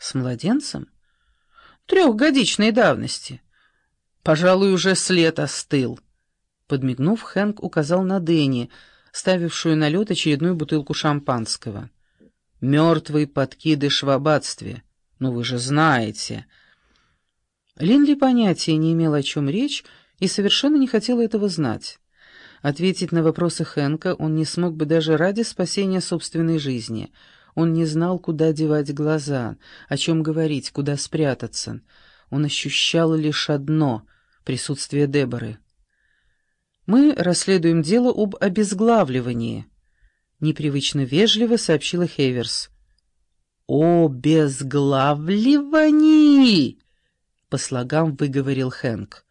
С младенцем? Трехгодичной давности. Пожалуй, уже след остыл. Подмигнув, Хэнк указал на Дэнни, ставившую на лед очередную бутылку шампанского. «Мертвый подкидыш в аббатстве. Ну вы же знаете». Линли понятия не имел, о чем речь, и совершенно не хотел этого знать. Ответить на вопросы Хэнка он не смог бы даже ради спасения собственной жизни. Он не знал, куда девать глаза, о чем говорить, куда спрятаться. Он ощущал лишь одно — присутствие Деборы. «Мы расследуем дело об обезглавливании», — непривычно вежливо сообщила Хейверс. «Обезглавливании!» — по слогам выговорил Хэнк.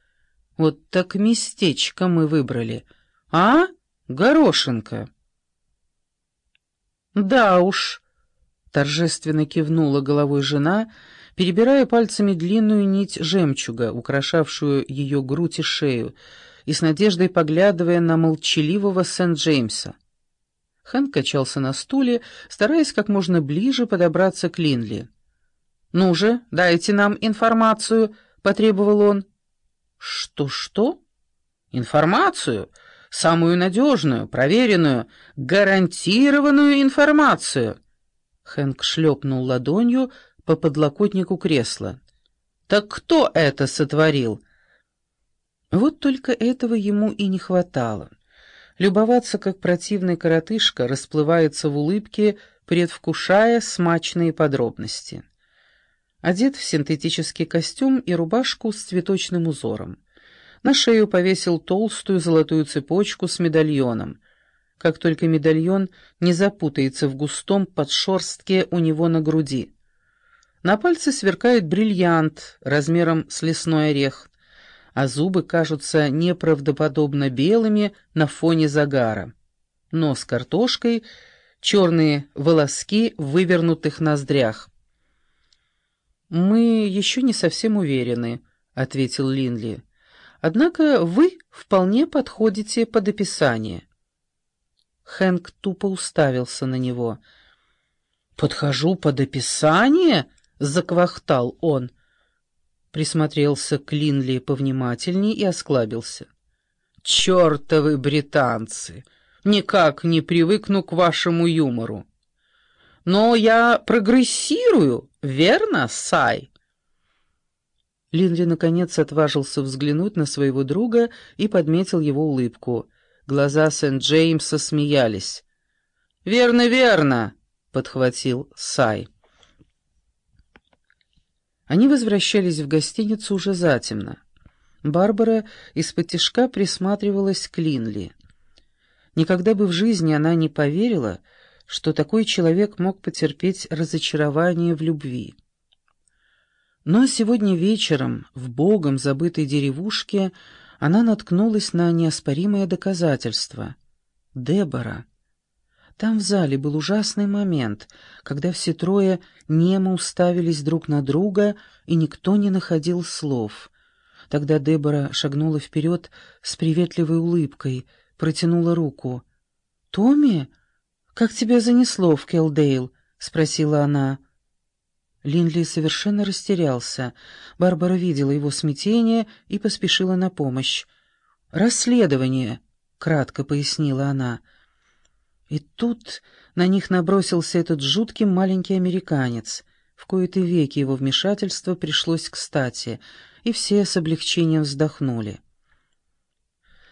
«Вот так местечко мы выбрали». «А, горошинка?» «Да уж», — торжественно кивнула головой жена, перебирая пальцами длинную нить жемчуга, украшавшую ее грудь и шею, и с надеждой поглядывая на молчаливого Сент-Джеймса. Хэн качался на стуле, стараясь как можно ближе подобраться к Линли. «Ну же, дайте нам информацию», — потребовал он. «Что-что?» «Информацию?» самую надежную, проверенную, гарантированную информацию. Хэнк шлепнул ладонью по подлокотнику кресла. «Так кто это сотворил?» Вот только этого ему и не хватало. Любоваться, как противный коротышка расплывается в улыбке, предвкушая смачные подробности. Одет в синтетический костюм и рубашку с цветочным узором. На шею повесил толстую золотую цепочку с медальоном. Как только медальон не запутается в густом подшерстке у него на груди. На пальце сверкает бриллиант размером с лесной орех, а зубы кажутся неправдоподобно белыми на фоне загара. Нос картошкой, черные волоски в вывернутых ноздрях. «Мы еще не совсем уверены», — ответил Линли. Однако вы вполне подходите под описание. Хэнк тупо уставился на него. «Подхожу под описание?» — заквахтал он. Присмотрелся к Линли повнимательней и осклабился. «Чертовы британцы! Никак не привыкну к вашему юмору. Но я прогрессирую, верно, Сай?» Линли наконец отважился взглянуть на своего друга и подметил его улыбку. Глаза Сент-Джеймса смеялись. «Верно, верно!» — подхватил Сай. Они возвращались в гостиницу уже затемно. Барбара из-под тишка присматривалась к Линли. Никогда бы в жизни она не поверила, что такой человек мог потерпеть разочарование в любви. Но сегодня вечером в богом забытой деревушке она наткнулась на неоспоримое доказательство. Дебора. Там в зале был ужасный момент, когда все трое немо уставились друг на друга, и никто не находил слов. Тогда Дебора шагнула вперед с приветливой улыбкой, протянула руку. «Томми, как тебя занесло в Келдейл?» — спросила она. Линли совершенно растерялся. Барбара видела его смятение и поспешила на помощь. «Расследование», — кратко пояснила она. И тут на них набросился этот жуткий маленький американец. В кои-то веки его вмешательство пришлось кстати, и все с облегчением вздохнули.